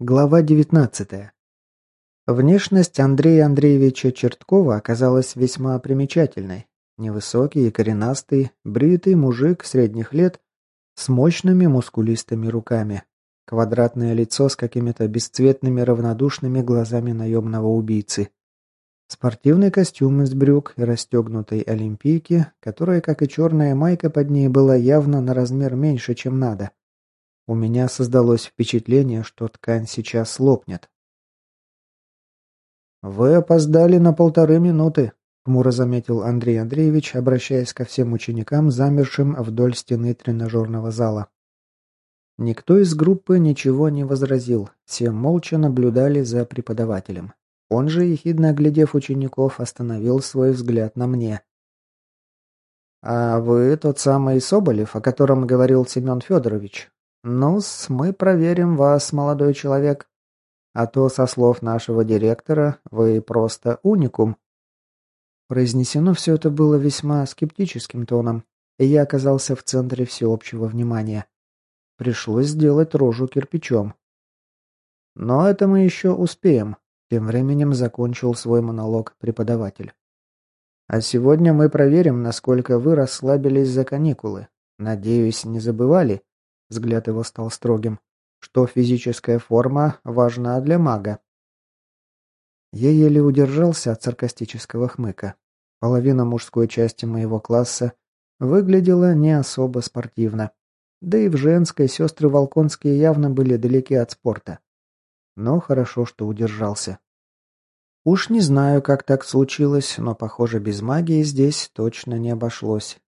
Глава 19. Внешность Андрея Андреевича Черткова оказалась весьма примечательной. Невысокий и коренастый, бритый мужик средних лет с мощными мускулистыми руками. Квадратное лицо с какими-то бесцветными равнодушными глазами наемного убийцы. Спортивный костюм из брюк и расстегнутой олимпийки, которая, как и черная майка под ней, была явно на размер меньше, чем надо – у меня создалось впечатление, что ткань сейчас лопнет. «Вы опоздали на полторы минуты», — хмуро заметил Андрей Андреевич, обращаясь ко всем ученикам, замершим вдоль стены тренажерного зала. Никто из группы ничего не возразил, все молча наблюдали за преподавателем. Он же, ехидно оглядев учеников, остановил свой взгляд на мне. «А вы тот самый Соболев, о котором говорил Семен Федорович?» «Ну-с, мы проверим вас, молодой человек. А то, со слов нашего директора, вы просто уникум». Произнесено все это было весьма скептическим тоном, и я оказался в центре всеобщего внимания. Пришлось сделать рожу кирпичом. «Но это мы еще успеем», — тем временем закончил свой монолог преподаватель. «А сегодня мы проверим, насколько вы расслабились за каникулы. Надеюсь, не забывали, Взгляд его стал строгим. Что физическая форма важна для мага. Я еле удержался от саркастического хмыка. Половина мужской части моего класса выглядела не особо спортивно. Да и в женской сестры Волконские явно были далеки от спорта. Но хорошо, что удержался. Уж не знаю, как так случилось, но, похоже, без магии здесь точно не обошлось.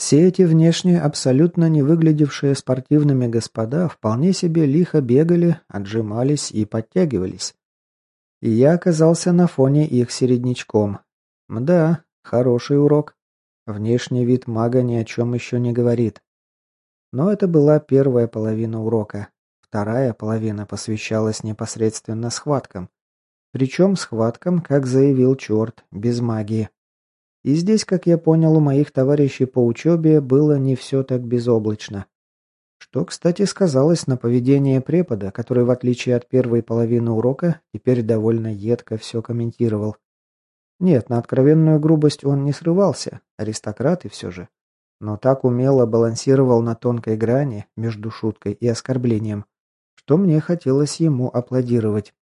Все эти внешне абсолютно не выглядевшие спортивными господа вполне себе лихо бегали, отжимались и подтягивались. И я оказался на фоне их середнячком. Мда, хороший урок. Внешний вид мага ни о чем еще не говорит. Но это была первая половина урока. Вторая половина посвящалась непосредственно схваткам. Причем схваткам, как заявил черт, без магии. И здесь, как я понял, у моих товарищей по учебе было не все так безоблачно. Что, кстати, сказалось на поведении препода, который, в отличие от первой половины урока, теперь довольно едко все комментировал. Нет, на откровенную грубость он не срывался, аристократ и все же. Но так умело балансировал на тонкой грани между шуткой и оскорблением, что мне хотелось ему аплодировать.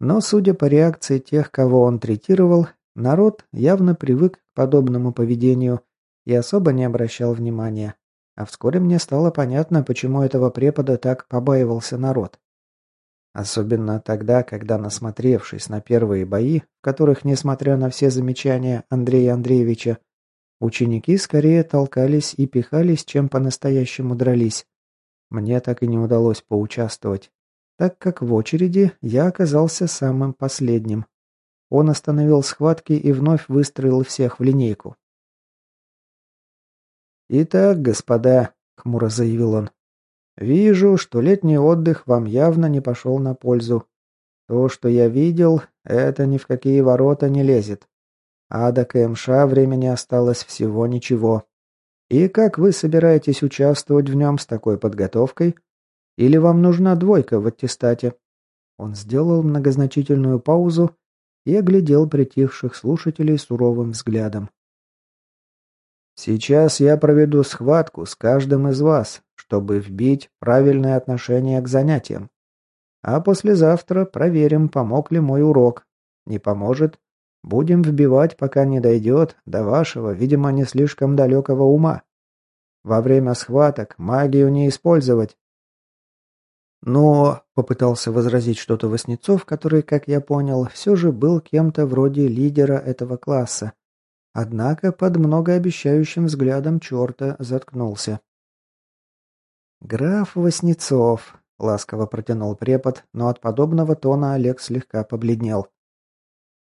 Но, судя по реакции тех, кого он третировал, Народ явно привык к подобному поведению и особо не обращал внимания. А вскоре мне стало понятно, почему этого препода так побаивался народ. Особенно тогда, когда, насмотревшись на первые бои, в которых, несмотря на все замечания Андрея Андреевича, ученики скорее толкались и пихались, чем по-настоящему дрались. Мне так и не удалось поучаствовать, так как в очереди я оказался самым последним. Он остановил схватки и вновь выстроил всех в линейку. «Итак, господа», — хмуро заявил он, — «вижу, что летний отдых вам явно не пошел на пользу. То, что я видел, это ни в какие ворота не лезет. А до КМШ времени осталось всего ничего. И как вы собираетесь участвовать в нем с такой подготовкой? Или вам нужна двойка в аттестате?» Он сделал многозначительную паузу и оглядел притихших слушателей суровым взглядом. «Сейчас я проведу схватку с каждым из вас, чтобы вбить правильное отношение к занятиям. А послезавтра проверим, помог ли мой урок. Не поможет? Будем вбивать, пока не дойдет до вашего, видимо, не слишком далекого ума. Во время схваток магию не использовать, но, попытался возразить что-то Васнецов, который, как я понял, все же был кем-то вроде лидера этого класса. Однако под многообещающим взглядом черта заткнулся. «Граф Васнецов», — ласково протянул препод, но от подобного тона Олег слегка побледнел.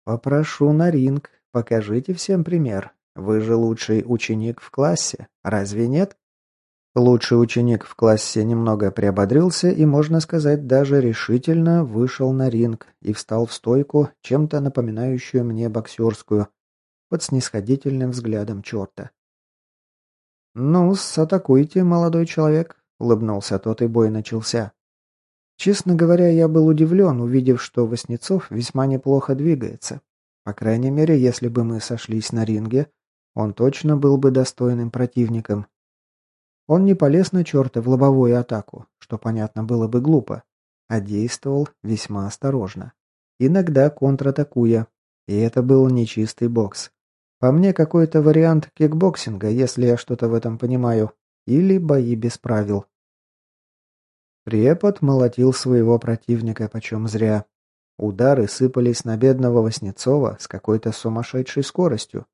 «Попрошу на ринг, покажите всем пример. Вы же лучший ученик в классе, разве нет?» Лучший ученик в классе немного приободрился и, можно сказать, даже решительно вышел на ринг и встал в стойку, чем-то напоминающую мне боксерскую, под снисходительным взглядом черта. «Ну-с, атакуйте, молодой человек», — улыбнулся тот, и бой начался. Честно говоря, я был удивлен, увидев, что Васнецов весьма неплохо двигается. По крайней мере, если бы мы сошлись на ринге, он точно был бы достойным противником. Он не полез на черта в лобовую атаку, что, понятно, было бы глупо, а действовал весьма осторожно. Иногда контратакуя, и это был нечистый бокс. По мне, какой-то вариант кикбоксинга, если я что-то в этом понимаю, или бои без правил. Препод молотил своего противника почем зря. Удары сыпались на бедного Васнецова с какой-то сумасшедшей скоростью.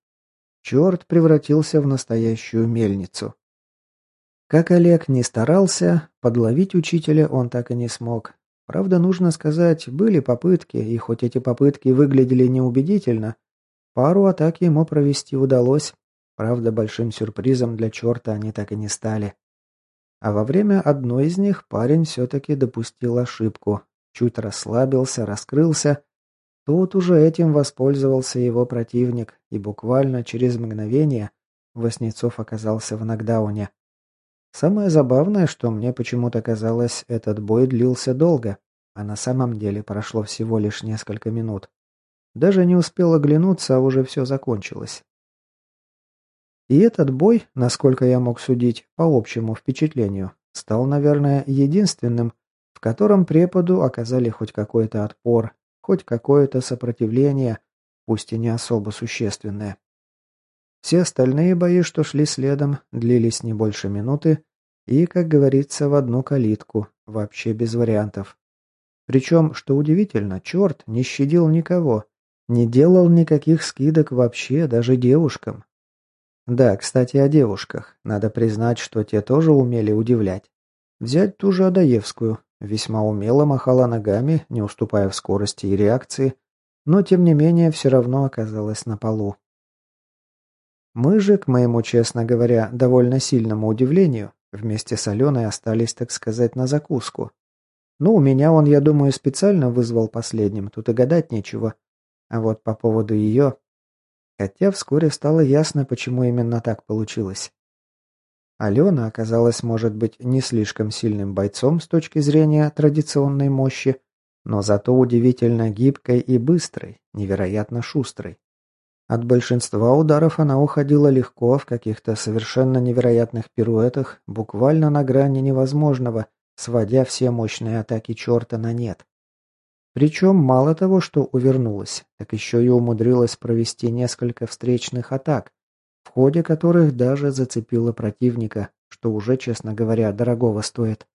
Черт превратился в настоящую мельницу. Как Олег не старался, подловить учителя он так и не смог. Правда, нужно сказать, были попытки, и хоть эти попытки выглядели неубедительно, пару атак ему провести удалось. Правда, большим сюрпризом для черта они так и не стали. А во время одной из них парень все-таки допустил ошибку. Чуть расслабился, раскрылся. Тут уже этим воспользовался его противник, и буквально через мгновение Васнецов оказался в нокдауне. Самое забавное, что мне почему-то казалось, этот бой длился долго, а на самом деле прошло всего лишь несколько минут. Даже не успел оглянуться, а уже все закончилось. И этот бой, насколько я мог судить, по общему впечатлению, стал, наверное, единственным, в котором преподу оказали хоть какой-то отпор, хоть какое-то сопротивление, пусть и не особо существенное. Все остальные бои, что шли следом, длились не больше минуты и, как говорится, в одну калитку, вообще без вариантов. Причем, что удивительно, черт не щадил никого, не делал никаких скидок вообще, даже девушкам, да, кстати, о девушках. Надо признать, что те тоже умели удивлять. Взять ту же Адаевскую. Весьма умело махала ногами, не уступая в скорости и реакции, но тем не менее все равно оказалась на полу. Мы же, к моему, честно говоря, довольно сильному удивлению, вместе с Аленой остались, так сказать, на закуску. Ну, у меня он, я думаю, специально вызвал последним, тут и гадать нечего. А вот по поводу ее, Хотя вскоре стало ясно, почему именно так получилось. Алена оказалась, может быть, не слишком сильным бойцом с точки зрения традиционной мощи, но зато удивительно гибкой и быстрой, невероятно шустрой. От большинства ударов она уходила легко в каких-то совершенно невероятных пируэтах, буквально на грани невозможного, сводя все мощные атаки черта на нет. Причем мало того, что увернулась, так еще и умудрилась провести несколько встречных атак, в ходе которых даже зацепила противника, что уже, честно говоря, дорогого стоит.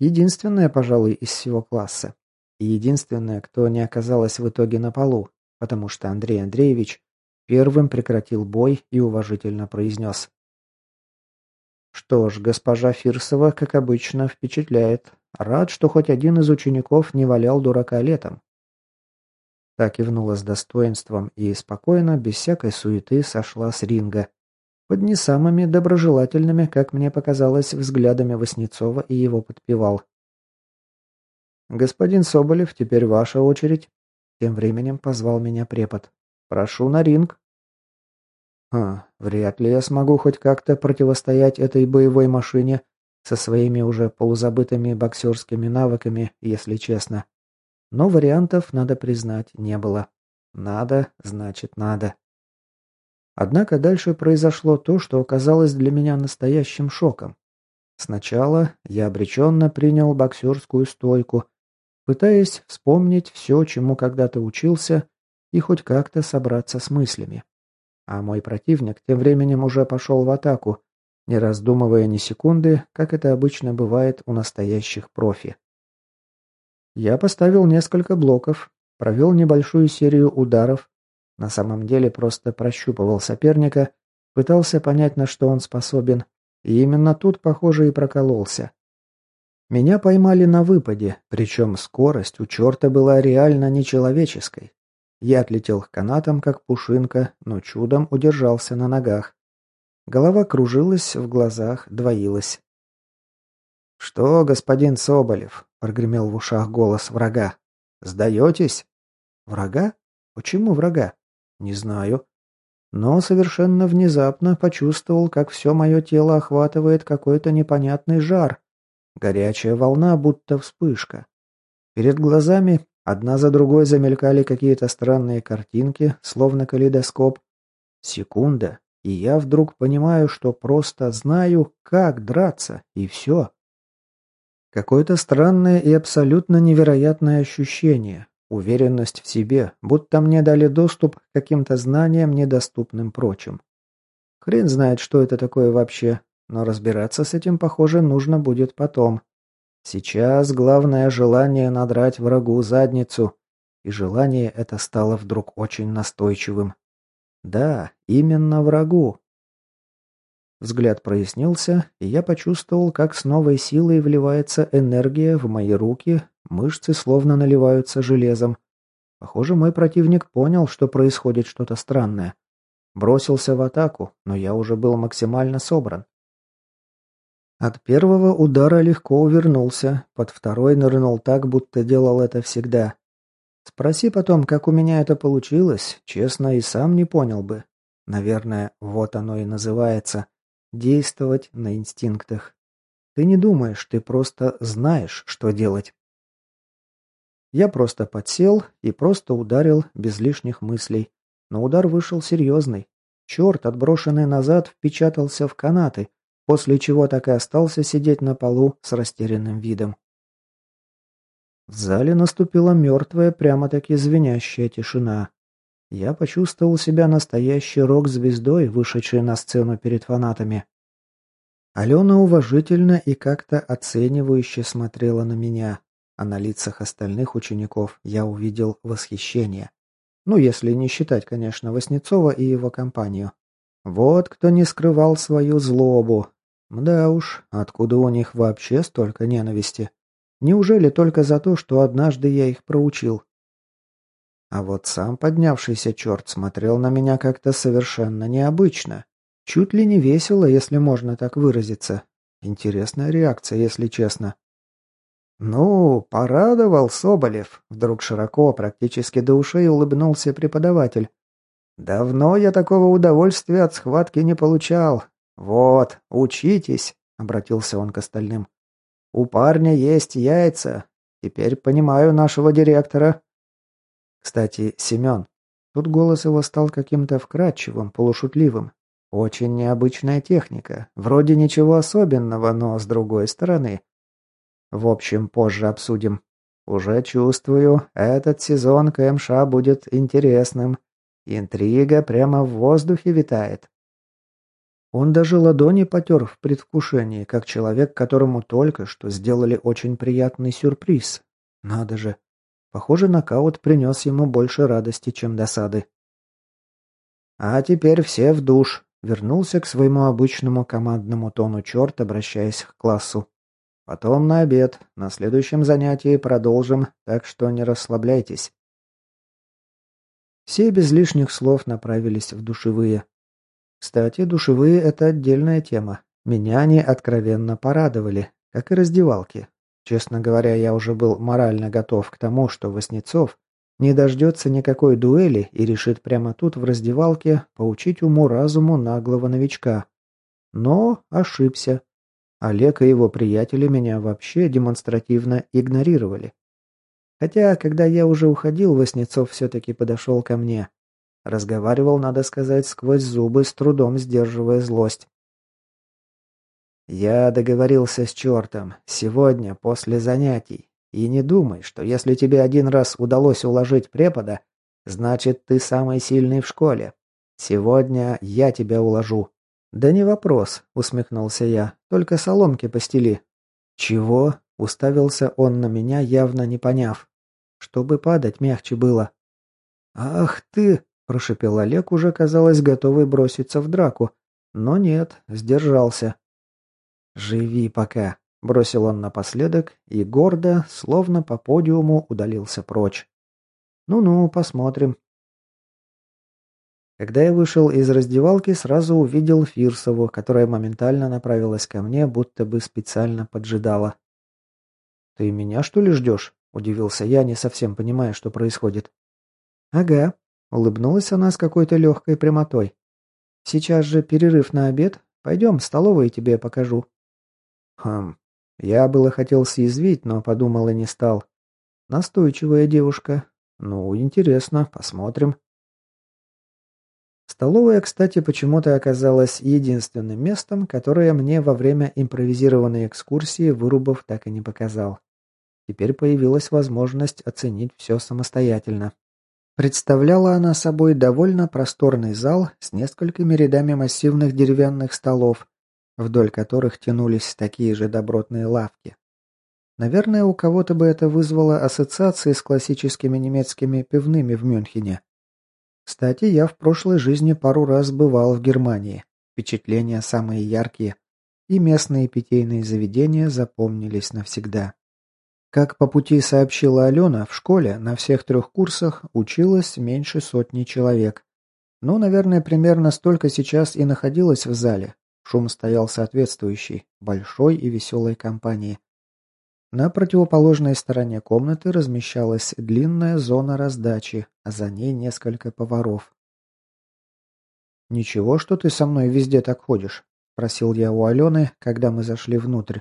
Единственная, пожалуй, из всего класса. И единственная, кто не оказалась в итоге на полу, потому что Андрей Андреевич первым прекратил бой и уважительно произнес. Что ж, госпожа Фирсова, как обычно, впечатляет. Рад, что хоть один из учеников не валял дурака летом. Так кивнула с достоинством и спокойно, без всякой суеты, сошла с ринга. Под не самыми доброжелательными, как мне показалось, взглядами Васнецова и его подпевал. «Господин Соболев, теперь ваша очередь». Тем временем позвал меня препод. «Прошу на ринг». «А, вряд ли я смогу хоть как-то противостоять этой боевой машине, со своими уже полузабытыми боксерскими навыками, если честно. Но вариантов, надо признать, не было. Надо, значит надо. Однако дальше произошло то, что оказалось для меня настоящим шоком. Сначала я обреченно принял боксерскую стойку, пытаясь вспомнить все, чему когда-то учился, и хоть как-то собраться с мыслями. А мой противник тем временем уже пошел в атаку, не раздумывая ни секунды, как это обычно бывает у настоящих профи. Я поставил несколько блоков, провел небольшую серию ударов, на самом деле просто прощупывал соперника, пытался понять, на что он способен, и именно тут, похоже, и прокололся. Меня поймали на выпаде, причем скорость у черта была реально нечеловеческой. Я отлетел к канатам, как пушинка, но чудом удержался на ногах. Голова кружилась, в глазах двоилась. «Что, господин Соболев?» — прогремел в ушах голос врага. «Сдаетесь?» «Врага? Почему врага?» «Не знаю». Но совершенно внезапно почувствовал, как все мое тело охватывает какой-то непонятный жар. Горячая волна, будто вспышка. Перед глазами одна за другой замелькали какие-то странные картинки, словно калейдоскоп. Секунда, и я вдруг понимаю, что просто знаю, как драться, и все. Какое-то странное и абсолютно невероятное ощущение, уверенность в себе, будто мне дали доступ к каким-то знаниям, недоступным прочим. Хрен знает, что это такое вообще, но разбираться с этим, похоже, нужно будет потом. Сейчас главное желание надрать врагу задницу, и желание это стало вдруг очень настойчивым. Да, именно врагу. Взгляд прояснился, и я почувствовал, как с новой силой вливается энергия в мои руки, мышцы словно наливаются железом. Похоже, мой противник понял, что происходит что-то странное. Бросился в атаку, но я уже был максимально собран. От первого удара легко увернулся, под второй нырнул так, будто делал это всегда. Спроси потом, как у меня это получилось, честно и сам не понял бы. Наверное, вот оно и называется действовать на инстинктах. Ты не думаешь, ты просто знаешь, что делать. Я просто подсел и просто ударил без лишних мыслей. Но удар вышел серьезный. Черт, отброшенный назад, впечатался в канаты, после чего так и остался сидеть на полу с растерянным видом. В зале наступила мертвая, прямо-таки звенящая тишина. Я почувствовал себя настоящей рок-звездой, вышедшей на сцену перед фанатами. Алена уважительно и как-то оценивающе смотрела на меня, а на лицах остальных учеников я увидел восхищение. Ну, если не считать, конечно, Васнецова и его компанию. Вот кто не скрывал свою злобу, да уж, откуда у них вообще столько ненависти? Неужели только за то, что однажды я их проучил? А вот сам поднявшийся черт смотрел на меня как-то совершенно необычно. Чуть ли не весело, если можно так выразиться. Интересная реакция, если честно. «Ну, порадовал Соболев», — вдруг широко, практически до ушей улыбнулся преподаватель. «Давно я такого удовольствия от схватки не получал. «Вот, учитесь», — обратился он к остальным. «У парня есть яйца. Теперь понимаю нашего директора». «Кстати, Семен». Тут голос его стал каким-то вкрадчивым, полушутливым. «Очень необычная техника. Вроде ничего особенного, но с другой стороны. В общем, позже обсудим. Уже чувствую, этот сезон КМШ будет интересным. Интрига прямо в воздухе витает. Он даже ладони потер в предвкушении, как человек, которому только что сделали очень приятный сюрприз. Надо же. Похоже, нокаут принес ему больше радости, чем досады. «А теперь все в душ», — вернулся к своему обычному командному тону черт, обращаясь к классу. «Потом на обед. На следующем занятии продолжим, так что не расслабляйтесь». Все без лишних слов направились в душевые. Кстати, душевые – это отдельная тема. Меня они откровенно порадовали, как и раздевалки. Честно говоря, я уже был морально готов к тому, что Васнецов не дождется никакой дуэли и решит прямо тут в раздевалке поучить уму-разуму наглого новичка. Но ошибся. Олег и его приятели меня вообще демонстративно игнорировали. Хотя, когда я уже уходил, Васнецов все-таки подошел ко мне. Разговаривал, надо сказать, сквозь зубы, с трудом сдерживая злость. «Я договорился с чертом. Сегодня, после занятий. И не думай, что если тебе один раз удалось уложить препода, значит, ты самый сильный в школе. Сегодня я тебя уложу». «Да не вопрос», — усмехнулся я. «Только соломки постели». «Чего?» — уставился он на меня, явно не поняв. «Чтобы падать мягче было». «Ах ты!» Прошипел Олег, уже казалось готовый броситься в драку. Но нет, сдержался. «Живи пока», — бросил он напоследок и гордо, словно по подиуму, удалился прочь. «Ну-ну, посмотрим». Когда я вышел из раздевалки, сразу увидел Фирсову, которая моментально направилась ко мне, будто бы специально поджидала. «Ты меня, что ли, ждешь?» – удивился я, не совсем понимая, что происходит. «Ага», Улыбнулась она с какой-то легкой прямотой. «Сейчас же перерыв на обед. Пойдем, в столовую тебе покажу». «Хм, Я было хотел съязвить, но подумал и не стал. Настойчивая девушка. Ну, интересно, посмотрим. Столовая, кстати, почему-то оказалась единственным местом, которое мне во время импровизированной экскурсии Вырубов так и не показал. Теперь появилась возможность оценить все самостоятельно. Представляла она собой довольно просторный зал с несколькими рядами массивных деревянных столов, вдоль которых тянулись такие же добротные лавки. Наверное, у кого-то бы это вызвало ассоциации с классическими немецкими пивными в Мюнхене. Кстати, я в прошлой жизни пару раз бывал в Германии. Впечатления самые яркие. И местные питейные заведения запомнились навсегда. Как по пути сообщила Алена, в школе на всех трех курсах училось меньше сотни человек. Ну, наверное, примерно столько сейчас и находилось в зале. Шум стоял соответствующий, большой и веселой компании. На противоположной стороне комнаты размещалась длинная зона раздачи, а за ней несколько поваров. «Ничего, что ты со мной везде так ходишь?» – просил я у Алены, когда мы зашли внутрь.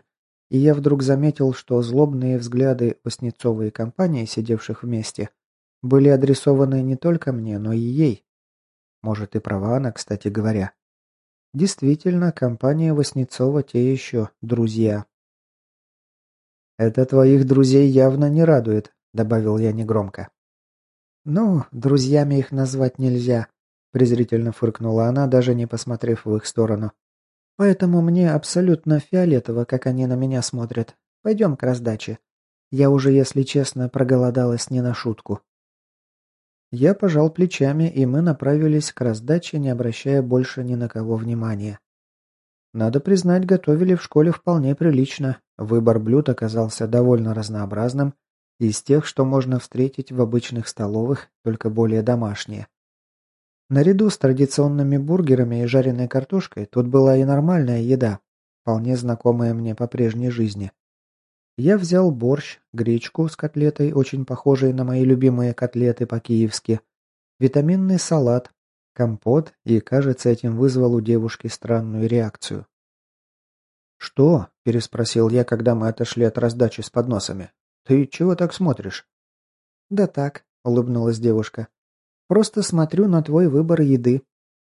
И я вдруг заметил, что злобные взгляды Васнецова и компании, сидевших вместе, были адресованы не только мне, но и ей. Может, и права она, кстати говоря. Действительно, компания Васнецова те еще друзья. «Это твоих друзей явно не радует», — добавил я негромко. «Ну, друзьями их назвать нельзя», — презрительно фыркнула она, даже не посмотрев в их сторону. «Поэтому мне абсолютно фиолетово, как они на меня смотрят. Пойдем к раздаче. Я уже, если честно, проголодалась не на шутку». Я пожал плечами, и мы направились к раздаче, не обращая больше ни на кого внимания. Надо признать, готовили в школе вполне прилично. Выбор блюд оказался довольно разнообразным, из тех, что можно встретить в обычных столовых, только более домашние. Наряду с традиционными бургерами и жареной картошкой тут была и нормальная еда, вполне знакомая мне по прежней жизни. Я взял борщ, гречку с котлетой, очень похожей на мои любимые котлеты по-киевски, витаминный салат, компот и, кажется, этим вызвал у девушки странную реакцию. «Что?» – переспросил я, когда мы отошли от раздачи с подносами. «Ты чего так смотришь?» «Да так», – улыбнулась девушка. «Просто смотрю на твой выбор еды».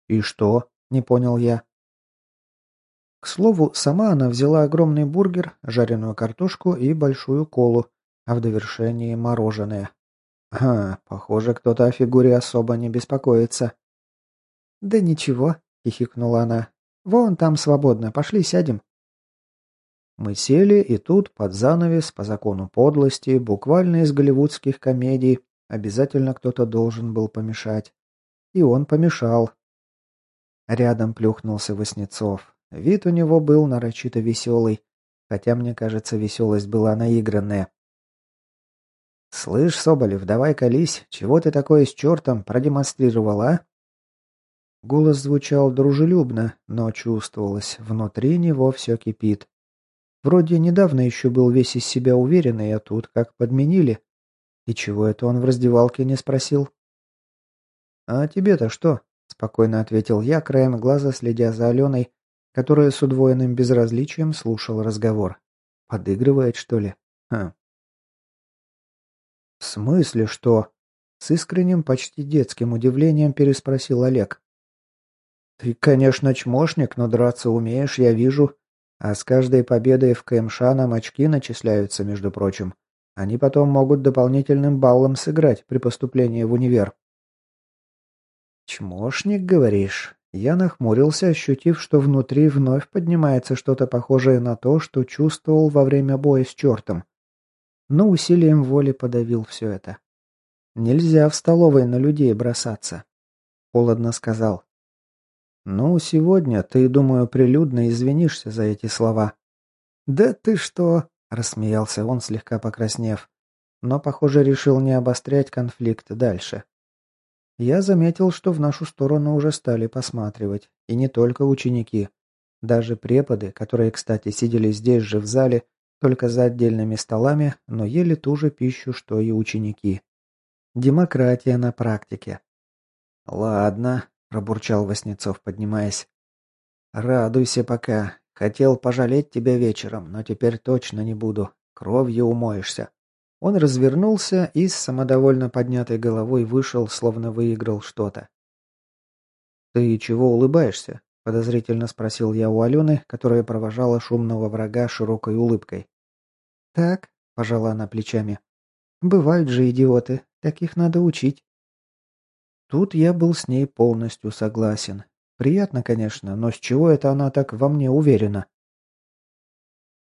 «И что?» – не понял я. К слову, сама она взяла огромный бургер, жареную картошку и большую колу, а в довершении мороженое. А, похоже, кто-то о фигуре особо не беспокоится. «Да ничего», — хихикнула она. «Вон там свободно, пошли сядем». Мы сели, и тут, под занавес, по закону подлости, буквально из голливудских комедий, обязательно кто-то должен был помешать. И он помешал. Рядом плюхнулся Васнецов. Вид у него был нарочито веселый, хотя, мне кажется, веселость была наигранная. «Слышь, Соболев, давай колись, чего ты такое с чертом продемонстрировал, а?» Голос звучал дружелюбно, но чувствовалось, внутри него все кипит. Вроде недавно еще был весь из себя уверенный, а тут как подменили. И чего это он в раздевалке не спросил? «А тебе-то что?» – спокойно ответил я, краем глаза следя за Аленой, которая с удвоенным безразличием слушала разговор. «Подыгрывает, что ли? Хм». «В смысле что?» – с искренним, почти детским удивлением переспросил Олег. «Ты, конечно, чмошник, но драться умеешь, я вижу. А с каждой победой в КМШ нам очки начисляются, между прочим. Они потом могут дополнительным баллом сыграть при поступлении в универ». «Чмошник, говоришь?» Я нахмурился, ощутив, что внутри вновь поднимается что-то похожее на то, что чувствовал во время боя с чертом. Но усилием воли подавил все это. «Нельзя в столовой на людей бросаться», — холодно сказал. «Ну, сегодня ты, думаю, прилюдно извинишься за эти слова». «Да ты что?» – рассмеялся он, слегка покраснев. Но, похоже, решил не обострять конфликт дальше. Я заметил, что в нашу сторону уже стали посматривать. И не только ученики. Даже преподы, которые, кстати, сидели здесь же в зале, только за отдельными столами, но ели ту же пищу, что и ученики. Демократия на практике. «Ладно», – пробурчал Васнецов, поднимаясь. «Радуйся пока. Хотел пожалеть тебя вечером, но теперь точно не буду. Кровью умоешься». Он развернулся и с самодовольно поднятой головой вышел, словно выиграл что-то. «Ты чего улыбаешься?» – подозрительно спросил я у Алены, которая провожала шумного врага широкой улыбкой. «Так», – пожала она плечами. «Бывают же идиоты, таких надо учить». Тут я был с ней полностью согласен. Приятно, конечно, но с чего это она так во мне уверена?